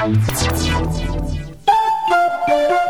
Thank you.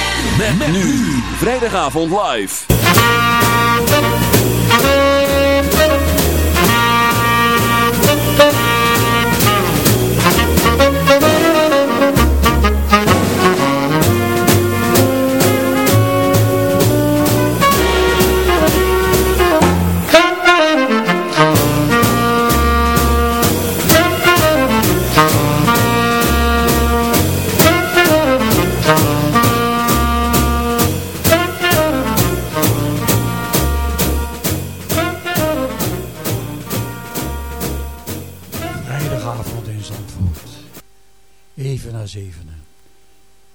Met, nu. Vrijdagavond live.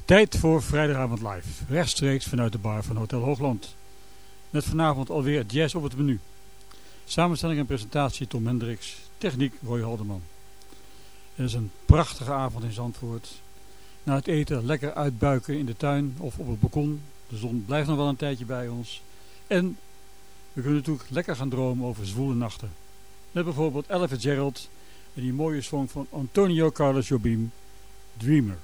Tijd voor Vrijdagavond Live. Rechtstreeks vanuit de bar van Hotel Hoogland. Met vanavond alweer jazz op het menu. Samenstelling en presentatie Tom Hendricks. Techniek Roy Haldeman. Het is een prachtige avond in Zandvoort. Na het eten lekker uitbuiken in de tuin of op het balkon. De zon blijft nog wel een tijdje bij ons. En we kunnen natuurlijk lekker gaan dromen over zwoele nachten. Met bijvoorbeeld Ella Fitzgerald en die mooie song van Antonio Carlos Jobim, Dreamer.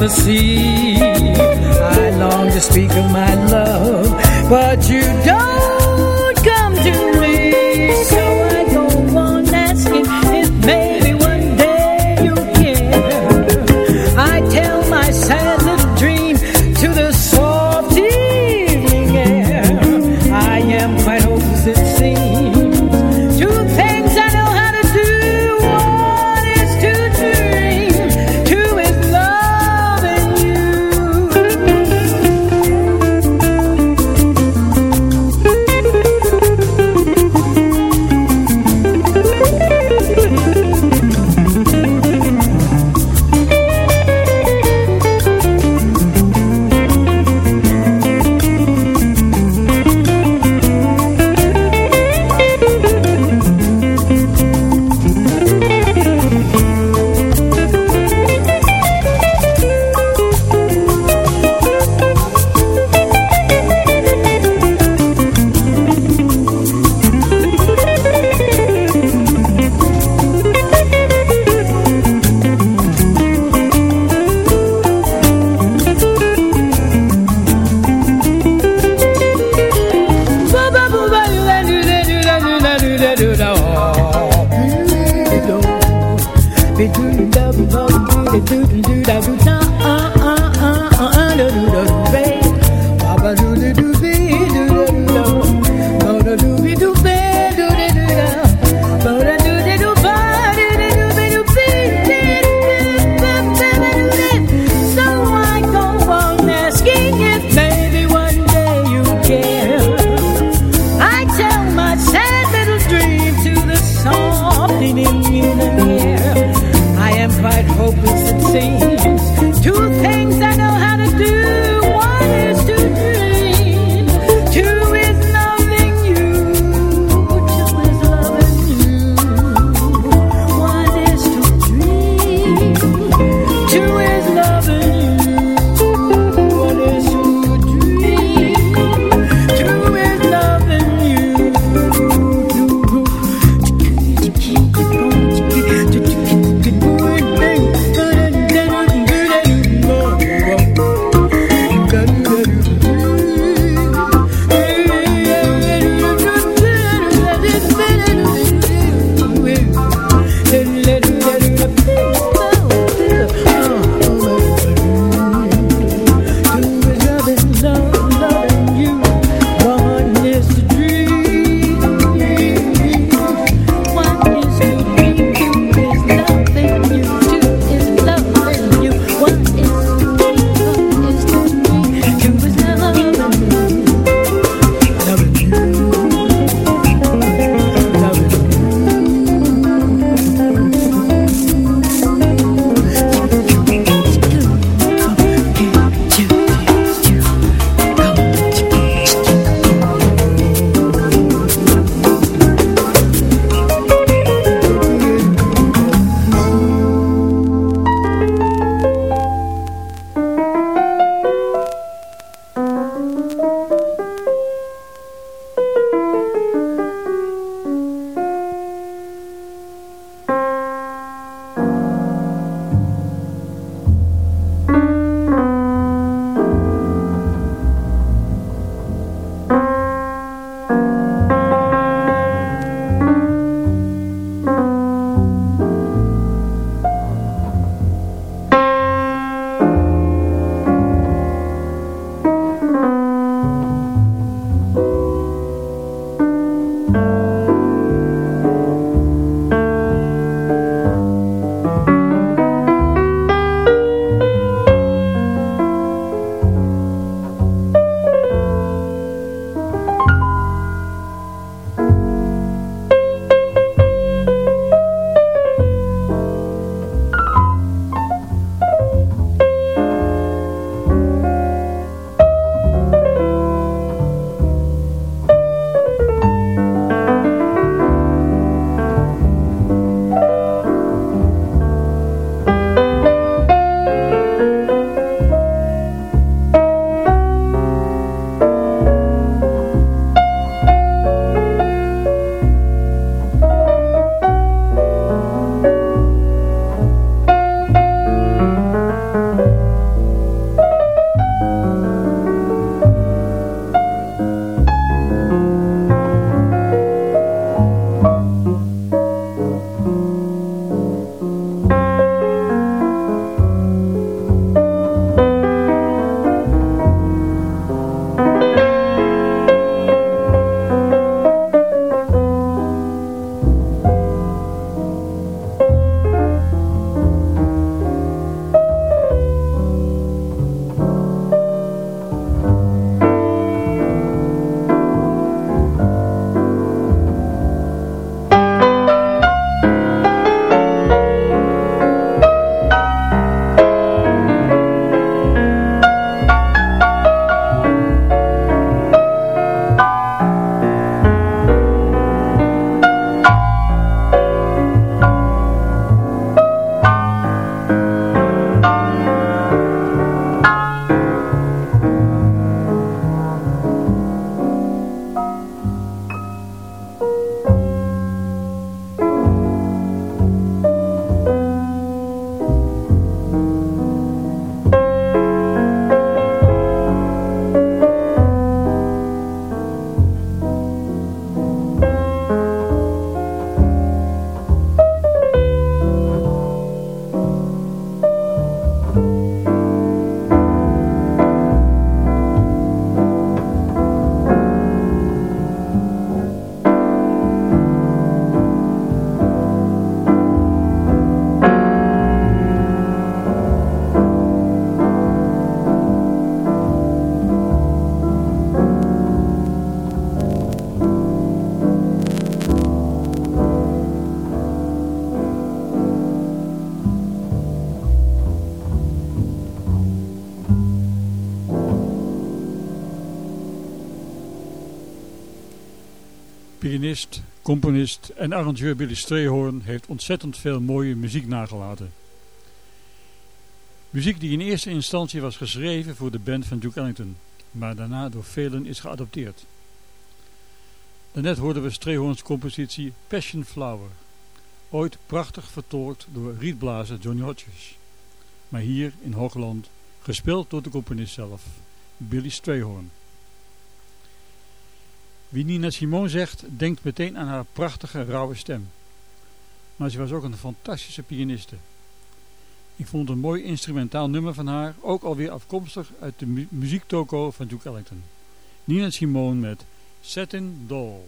The sea. I long to speak of my love, but you don't Pianist, componist en arrangeur Billy Strayhorn heeft ontzettend veel mooie muziek nagelaten. Muziek die in eerste instantie was geschreven voor de band van Duke Ellington, maar daarna door velen is geadopteerd. Daarnet hoorden we Strayhorns compositie Passion Flower, ooit prachtig vertolkt door rietblazer Johnny Hodges, maar hier in Hoogland gespeeld door de componist zelf, Billy Strayhorn. Wie Nina Simone zegt, denkt meteen aan haar prachtige rauwe stem. Maar ze was ook een fantastische pianiste. Ik vond een mooi instrumentaal nummer van haar, ook alweer afkomstig uit de mu muziektoko van Duke Ellington. Nina Simone met Satin Doll.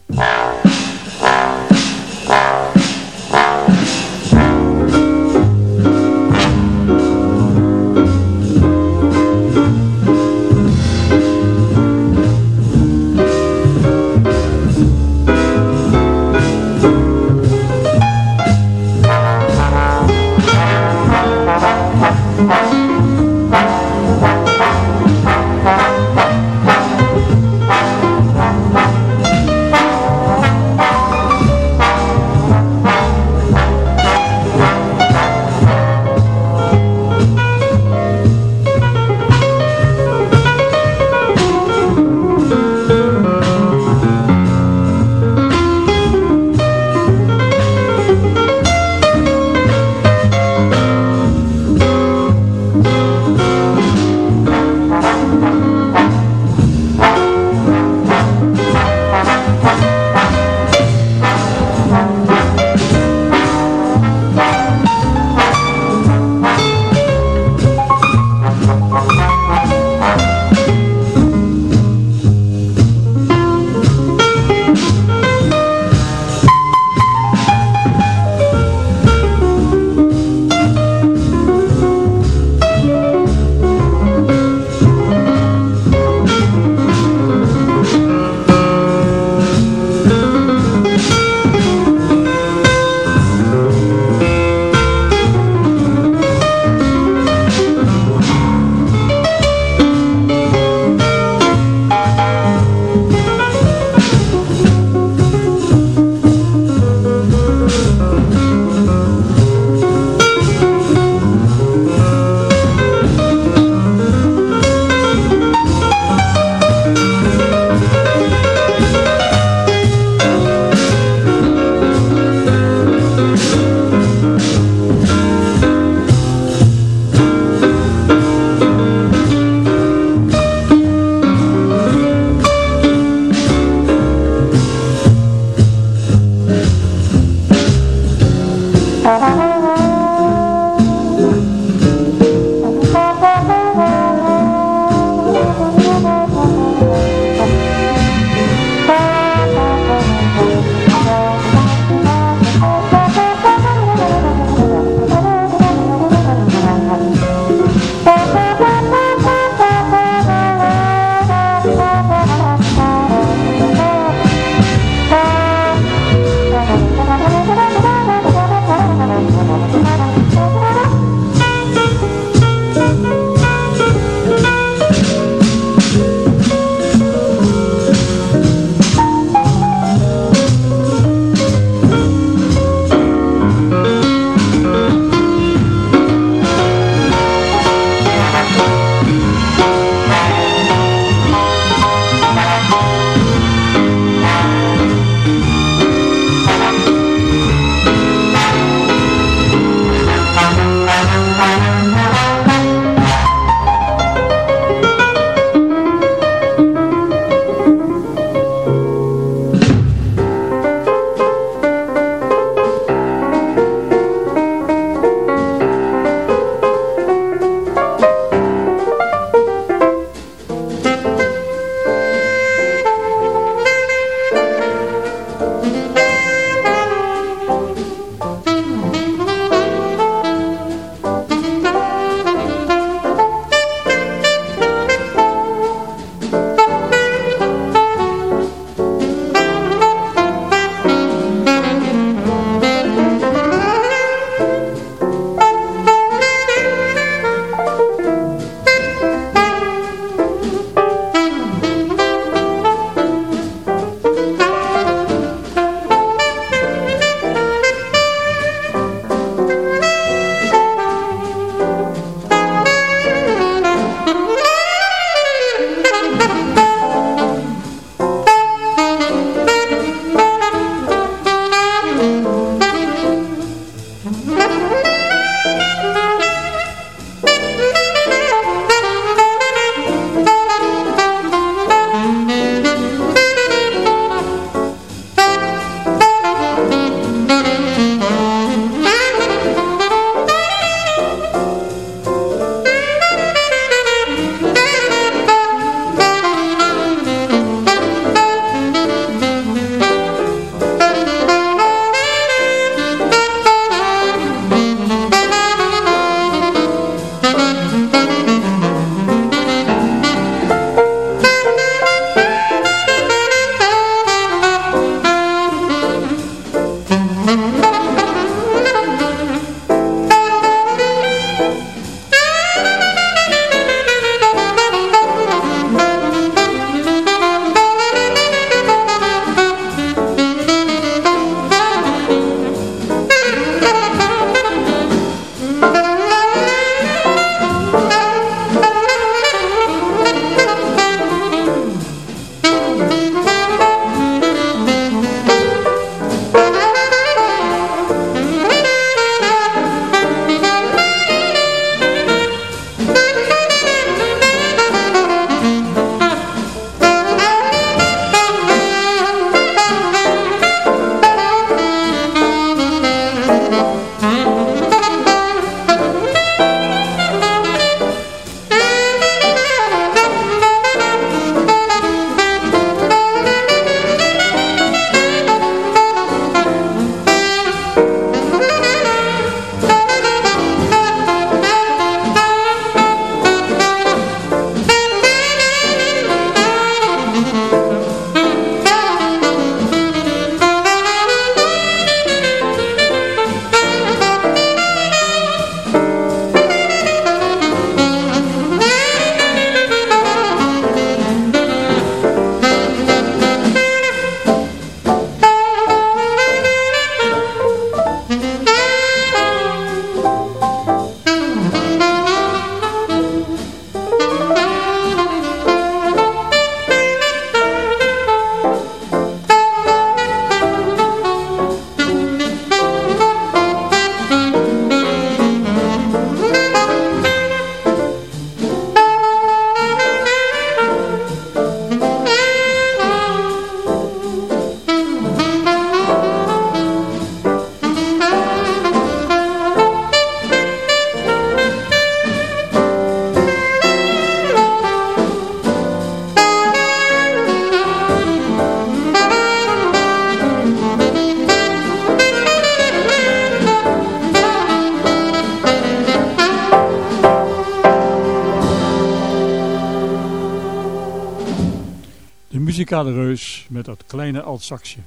met dat kleine altsaxje.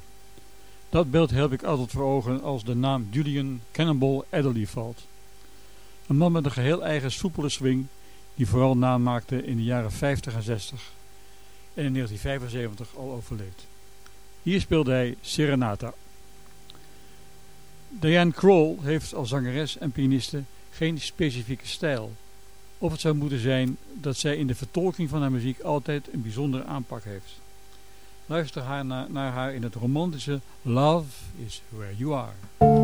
Dat beeld heb ik altijd voor ogen als de naam Julian Cannonball Adderley valt. Een man met een geheel eigen soepele swing die vooral naamaakte in de jaren 50 en 60 en in 1975 al overleed. Hier speelde hij Serenata. Diane Kroll heeft als zangeres en pianiste geen specifieke stijl. Of het zou moeten zijn dat zij in de vertolking van haar muziek altijd een bijzondere aanpak heeft. Luister haar naar haar in het romantische Love is Where You Are.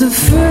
the first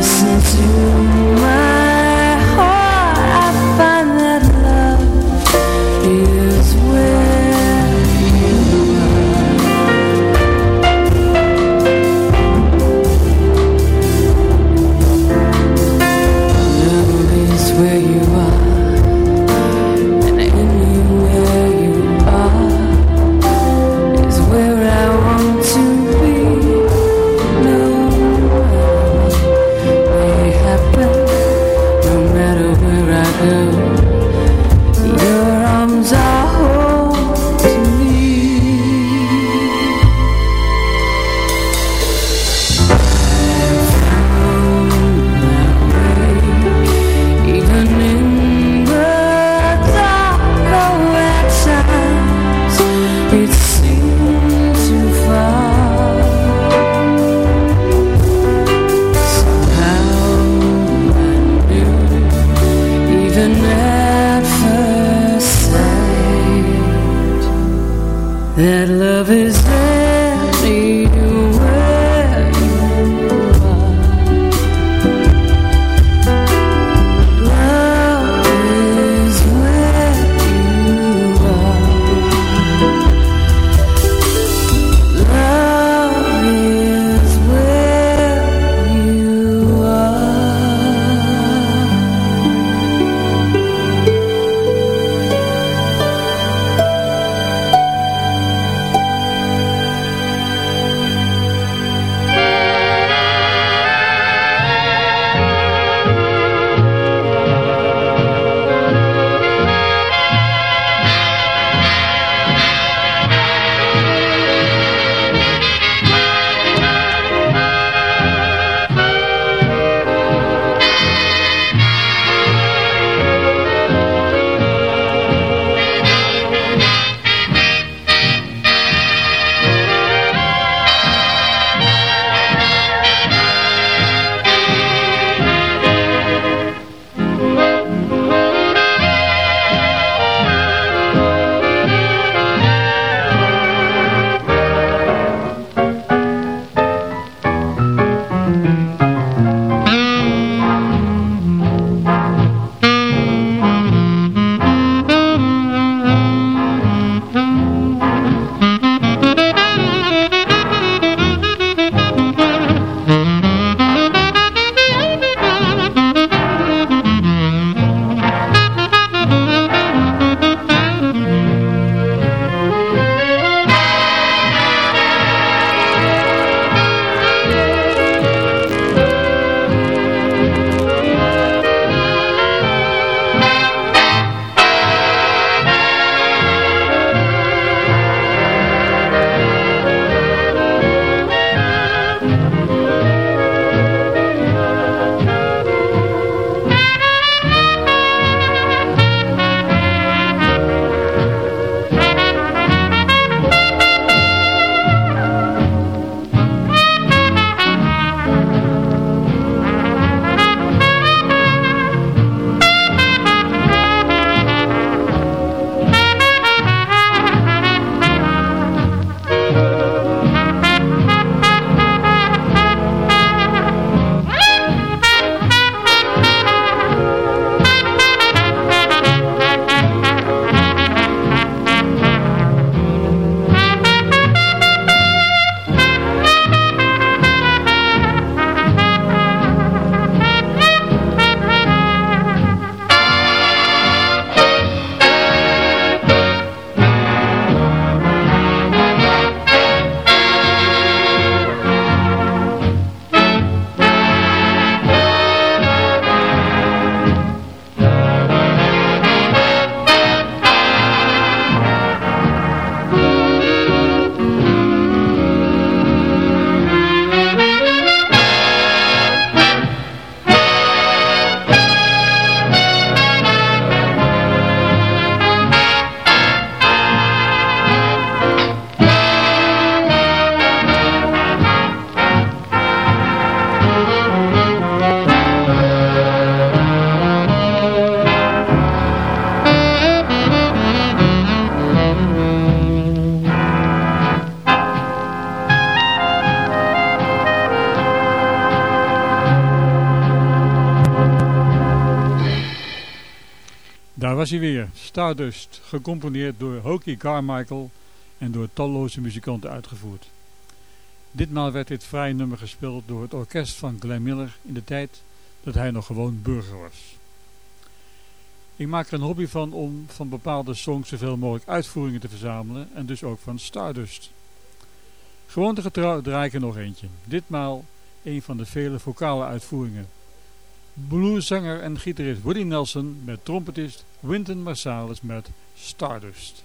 listen to was weer, Stardust, gecomponeerd door Hokie Carmichael en door talloze muzikanten uitgevoerd. Ditmaal werd dit vrije nummer gespeeld door het orkest van Glenn Miller in de tijd dat hij nog gewoon burger was. Ik maak er een hobby van om van bepaalde songs zoveel mogelijk uitvoeringen te verzamelen en dus ook van Stardust. Gewoontegetrouw draai ik er nog eentje, ditmaal een van de vele vocale uitvoeringen. Blueszanger en gitarist Woody Nelson met trompetist Wynton Marsalis met Stardust.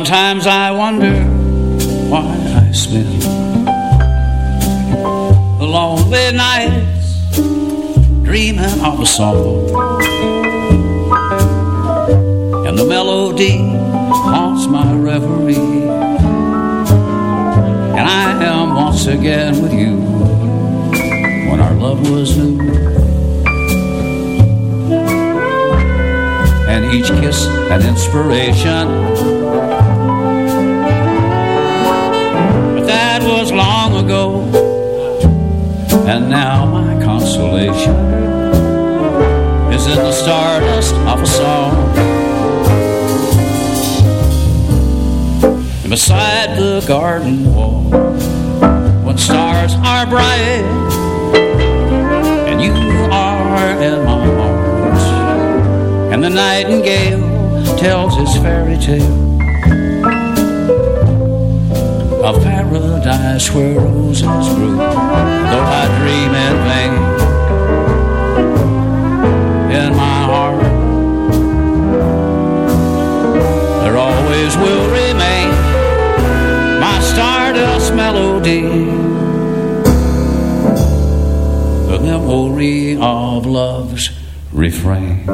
Sometimes I wonder why I spend the lonely nights dreaming of a song. And the melody haunts my reverie. And I am once again with you when our love was new. And each kiss an inspiration ago. And now my consolation Is in the stardust of a song. Beside the garden wall When stars are bright And you are in my arms And the nightingale tells his fairy tale of paradise where roses grew, though I dream in vain. In my heart, there always will remain my stardust melody, the memory of love's refrain.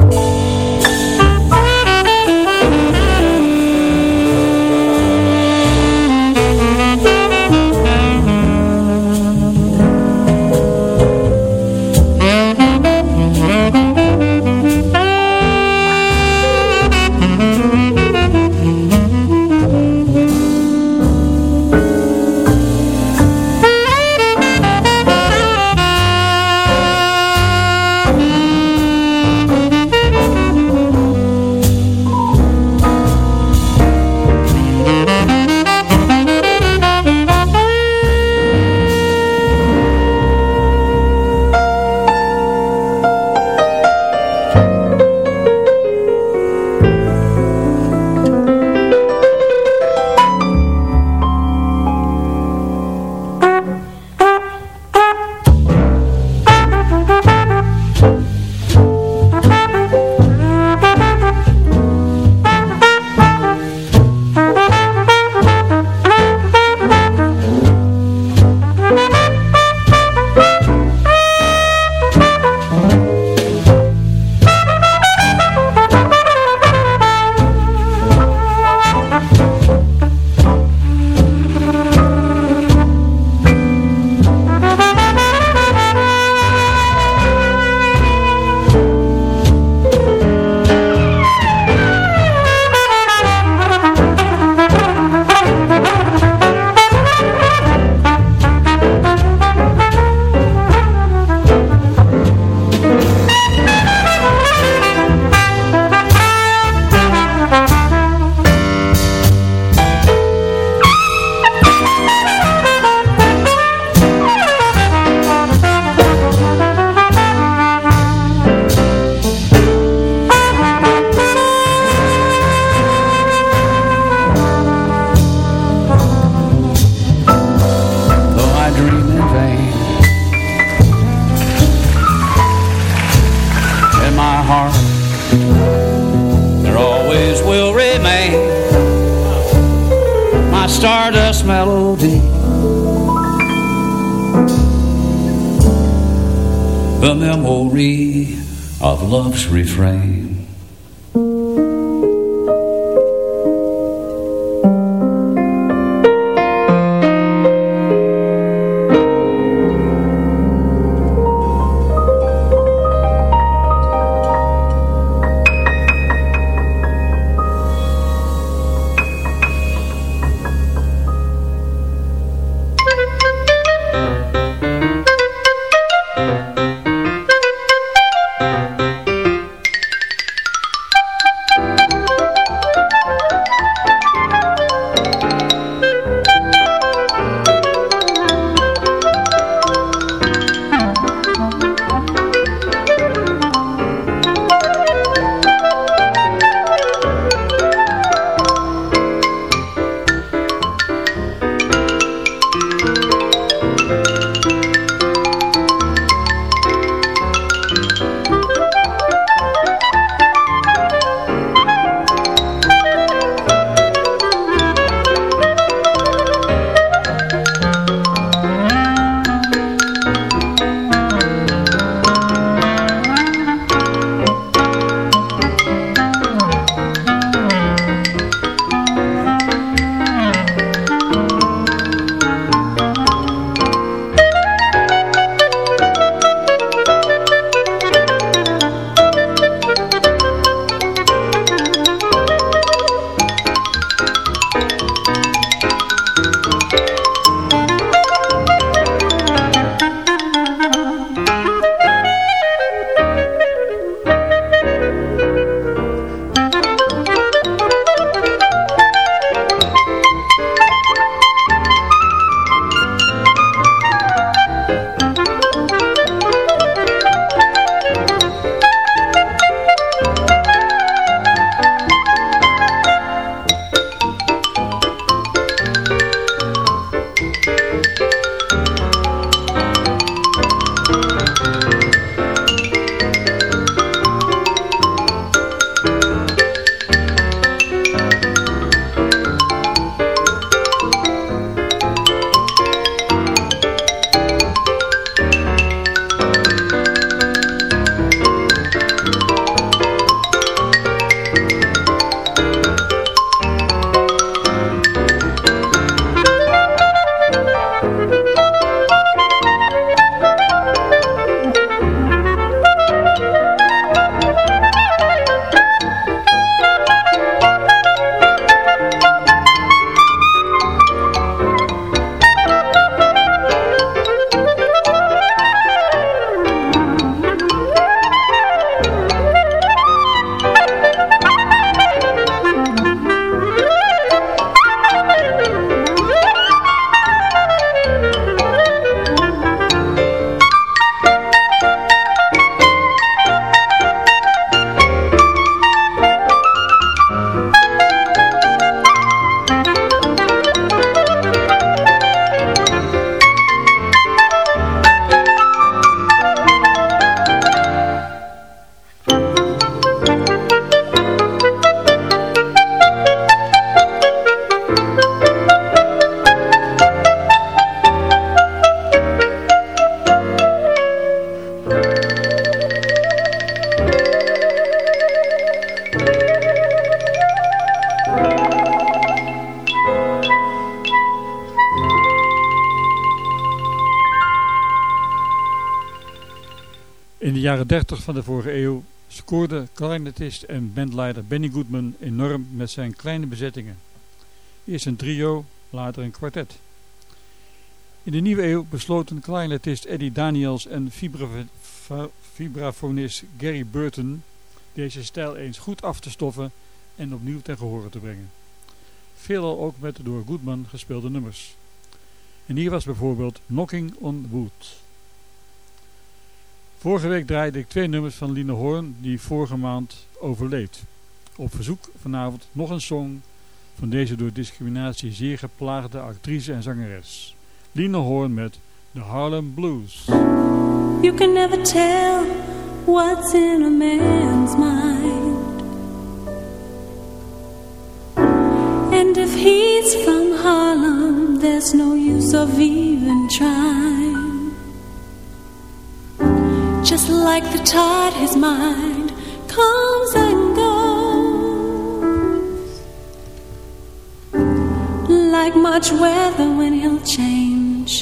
Van de vorige eeuw scoorde clarinetist en bandleider Benny Goodman enorm met zijn kleine bezettingen. Eerst een trio, later een kwartet. In de nieuwe eeuw besloten clarinetist Eddie Daniels en vibrafonist Gary Burton deze stijl eens goed af te stoffen en opnieuw ten gehore te brengen. Veelal ook met door Goodman gespeelde nummers. En hier was bijvoorbeeld Knocking on Wood. Vorige week draaide ik twee nummers van Line Hoorn die vorige maand overleed. Op verzoek vanavond nog een song van deze door discriminatie zeer geplaagde actrice en zangeres. Line Hoorn met The Harlem Blues. You can never tell what's in a man's mind. And if he's from Harlem, there's no use of even trying. Like the tide, his mind comes and goes. Like much weather when he'll change.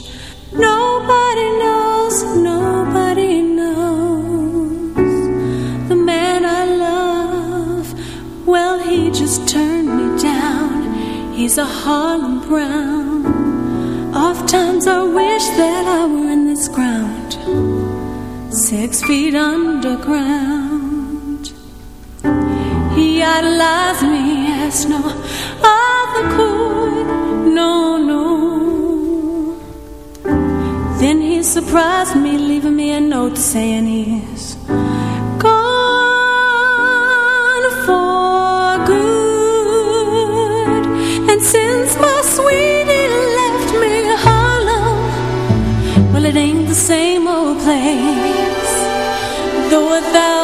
Nobody knows, nobody knows. The man I love, well, he just turned me down. He's a Harlem Brown. Oft times I wish that I were in this ground, six feet underground. He idolized me as no other could, no, no. Then he surprised me, leaving me a note saying he's gone for good. And since my sweetie left me Harlem, well, it ain't the same old place. Though a thousand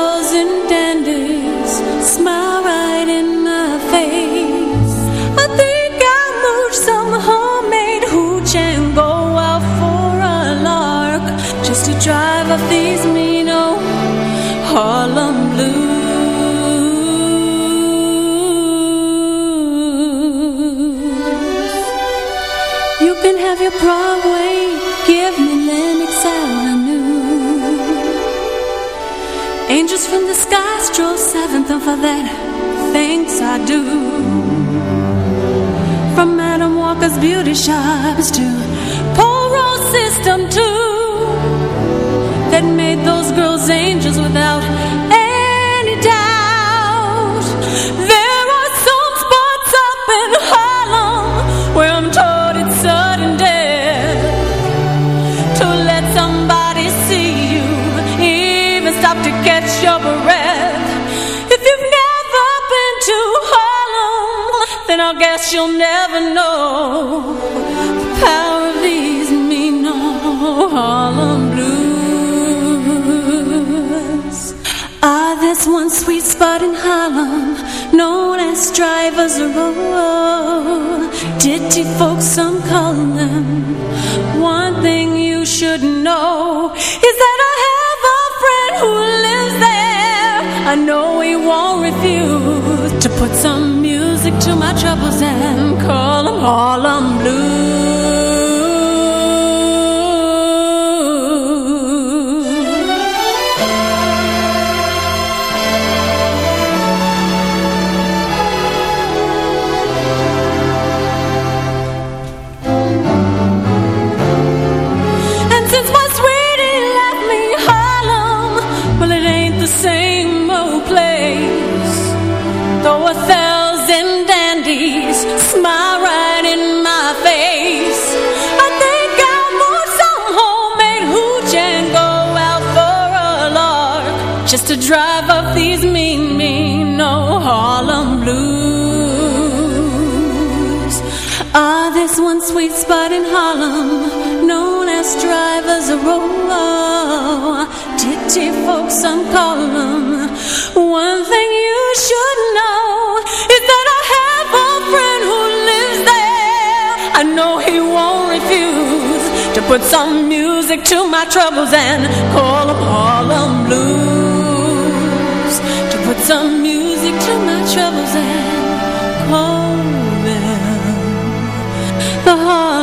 and for that, thanks I do. From Madam Walker's beauty shops to Paul Rose System too, that made those girls angels without any doubt. There to Harlem, then I guess you'll never know the power of these mean old Harlem blues. Ah, there's one sweet spot in Harlem known as Drivers Row. Ditty folks, some call them. One thing you should know is that I have a friend who lives there. I know he won't refuse put some music to my troubles and call them all Harlem Blues. Sweet spot in Harlem known as Drivers Row. Ditty folks, some call them. One thing you should know is that I have a friend who lives there. I know he won't refuse to put some music to my troubles and call them Harlem Blues. To put some music to my troubles and call the Harlem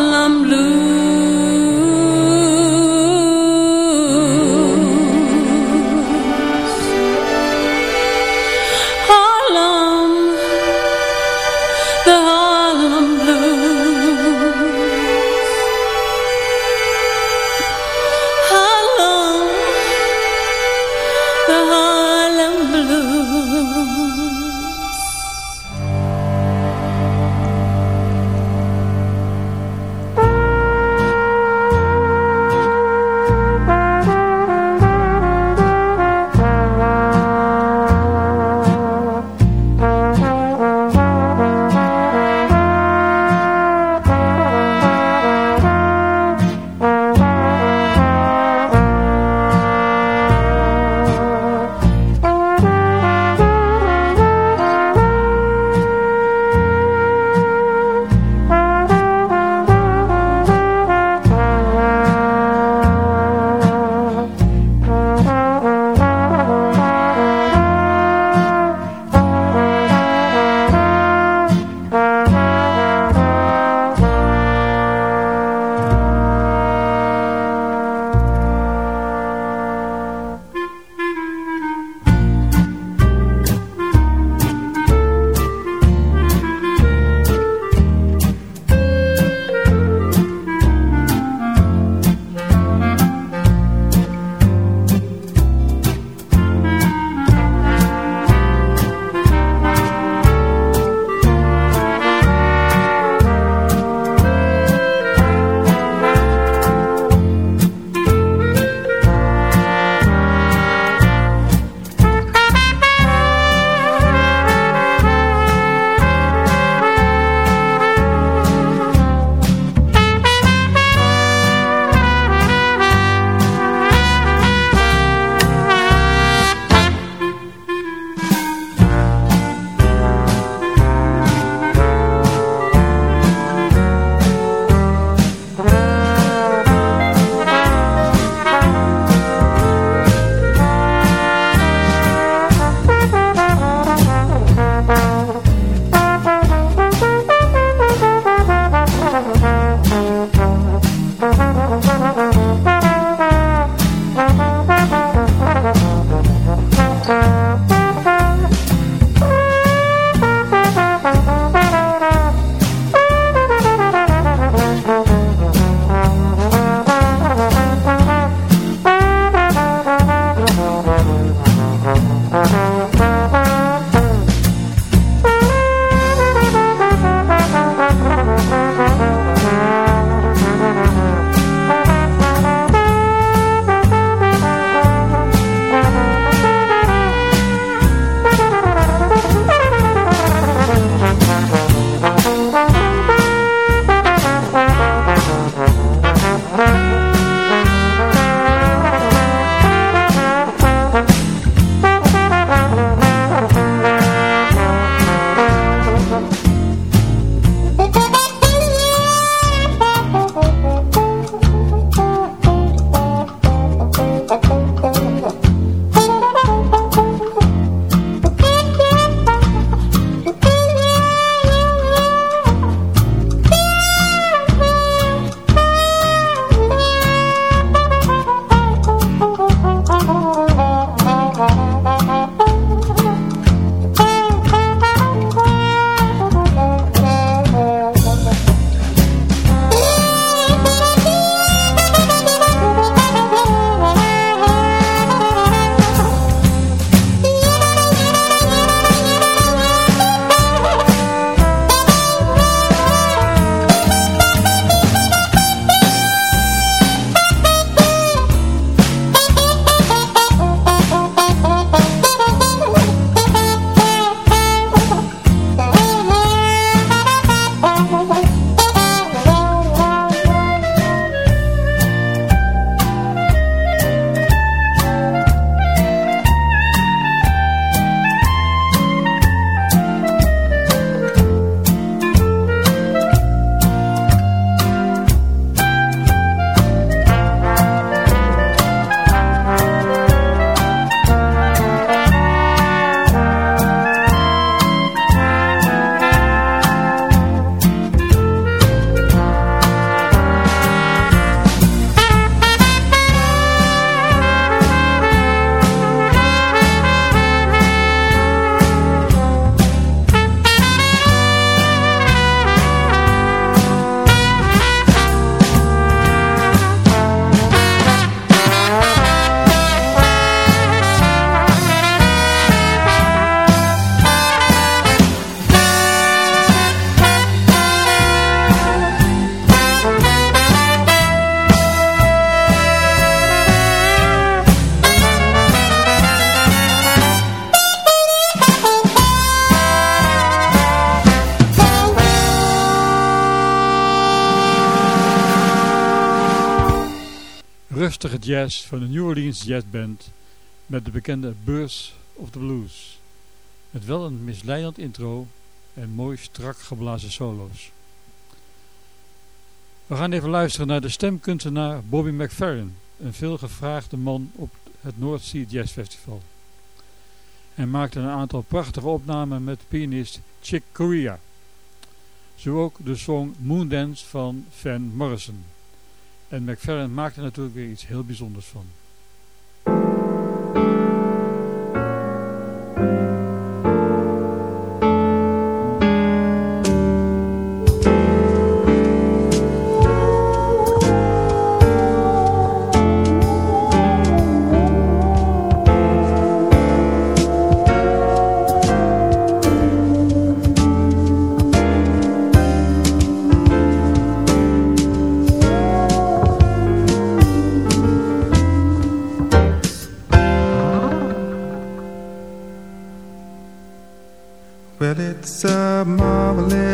van de New Orleans Jazz Band met de bekende Birds of the Blues. Met wel een misleidend intro en mooi strak geblazen solo's. We gaan even luisteren naar de stemkunstenaar Bobby McFerrin, een veelgevraagde man op het North Sea Jazz Festival. Hij maakte een aantal prachtige opnamen met pianist Chick Corea. Zo ook de song Moondance van Van Morrison. En McFerrin maakte natuurlijk weer iets heel bijzonders van.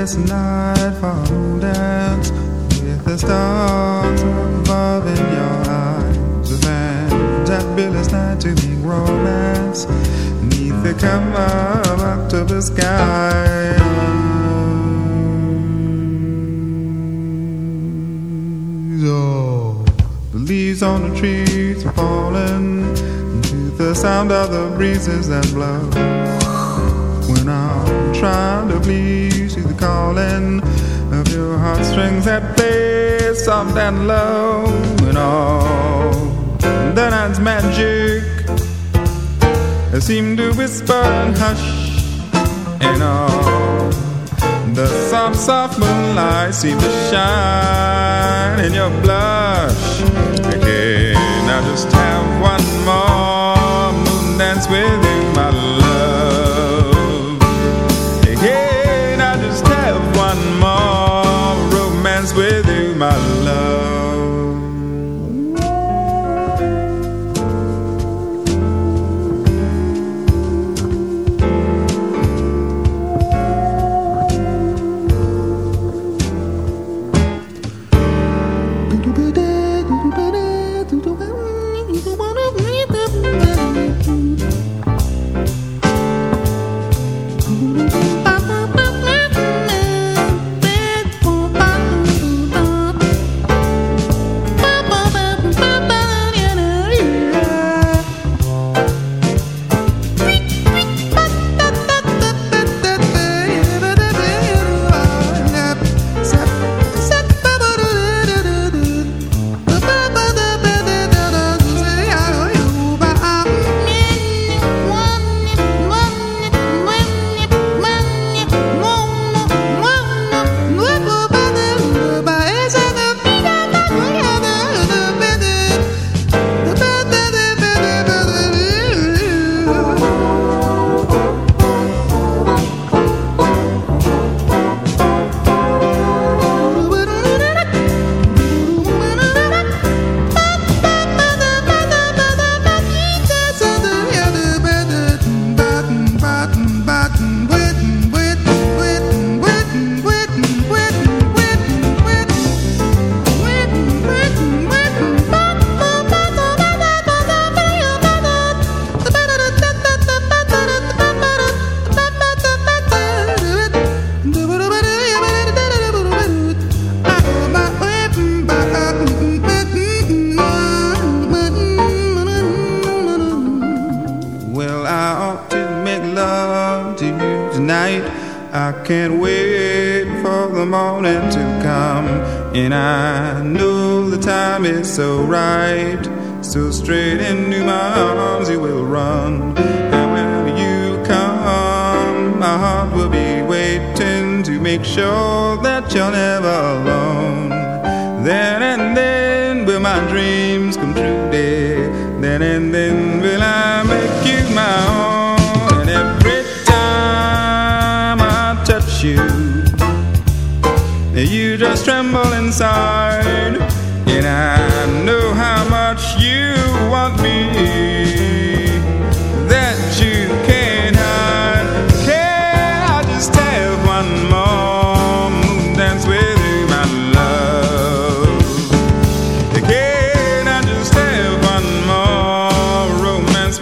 Marvelous night for dance with the stars above in your eyes. A fantabulous night to romance neath the cover of October sky. Oh, the leaves on the trees are falling to the sound of the breezes that blow when I'm trying to please you, the calling of your heartstrings that play soft and low, and all the night's magic I seem to whisper and hush, and all the soft, soft moonlight seem to shine in your blush. Okay, now just have one more moon dance with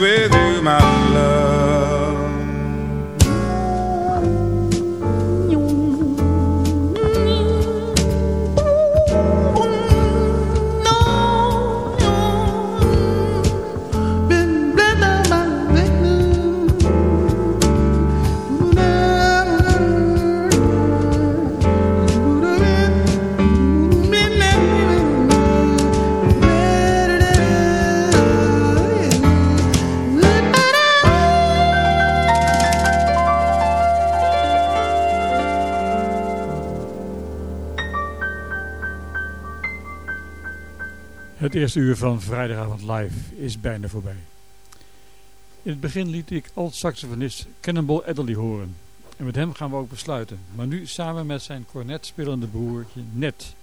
with uur van Vrijdagavond Live is bijna voorbij. In het begin liet ik alt-saxofonist Cannonball Adderley horen. En met hem gaan we ook besluiten. Maar nu samen met zijn cornetspelende broertje Ned.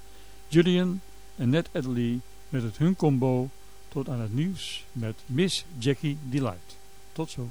Julian en Ned Adderley met het hun combo tot aan het nieuws met Miss Jackie Delight. Tot zo.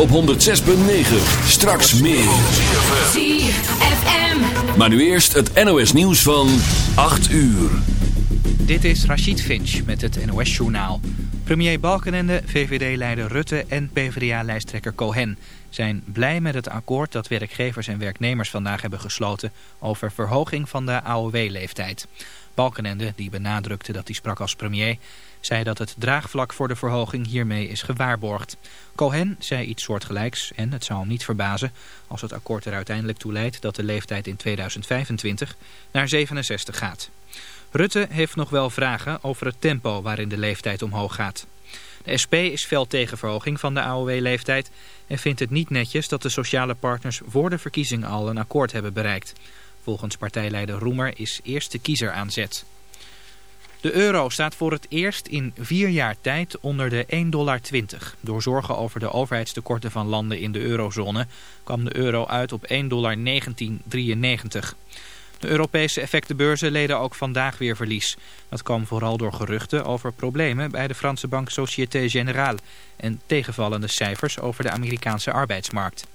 Op 106.9. Straks meer. ZFM. Maar nu eerst het NOS nieuws van 8 uur. Dit is Rachid Finch met het NOS journaal. Premier Balkenende, VVD-leider Rutte en PvdA-lijsttrekker Cohen zijn blij met het akkoord dat werkgevers en werknemers vandaag hebben gesloten over verhoging van de AOW-leeftijd. Balkenende, die benadrukte dat hij sprak als premier, zei dat het draagvlak voor de verhoging hiermee is gewaarborgd. Cohen zei iets soortgelijks en het zou hem niet verbazen als het akkoord er uiteindelijk toe leidt dat de leeftijd in 2025 naar 67 gaat. Rutte heeft nog wel vragen over het tempo waarin de leeftijd omhoog gaat. De SP is fel tegen verhoging van de AOW-leeftijd en vindt het niet netjes dat de sociale partners voor de verkiezing al een akkoord hebben bereikt. Volgens partijleider Roemer is eerste kiezer aan zet. De euro staat voor het eerst in vier jaar tijd onder de 1,20 dollar. Door zorgen over de overheidstekorten van landen in de eurozone kwam de euro uit op 1,1993 dollar. De Europese effectenbeurzen leden ook vandaag weer verlies. Dat kwam vooral door geruchten over problemen bij de Franse bank Société Générale en tegenvallende cijfers over de Amerikaanse arbeidsmarkt.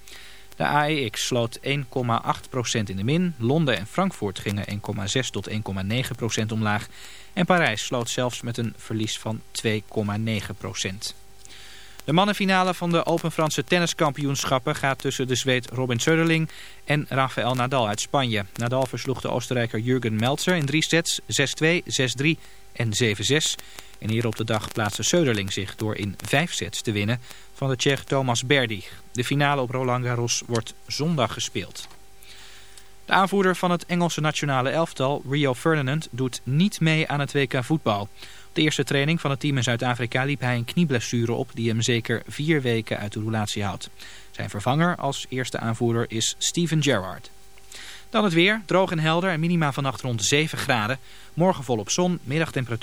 De AEX sloot 1,8% in de min, Londen en Frankfurt gingen 1,6 tot 1,9% omlaag en Parijs sloot zelfs met een verlies van 2,9%. De mannenfinale van de Open Franse tenniskampioenschappen gaat tussen de Zweed Robin Söderling en Rafael Nadal uit Spanje. Nadal versloeg de Oostenrijker Jurgen Meltzer in drie sets 6-2, 6-3 en 7-6. En hier op de dag plaatste Söderling zich door in vijf sets te winnen van de Tsjech Thomas Berdy. De finale op Roland Garros wordt zondag gespeeld. De aanvoerder van het Engelse nationale elftal, Rio Ferdinand, doet niet mee aan het WK voetbal de eerste training van het team in Zuid-Afrika liep hij een knieblessure op die hem zeker vier weken uit de roulatie houdt. Zijn vervanger als eerste aanvoerder is Steven Gerrard. Dan het weer, droog en helder en minima vannacht rond 7 graden. Morgen volop zon, middagtemperatuur.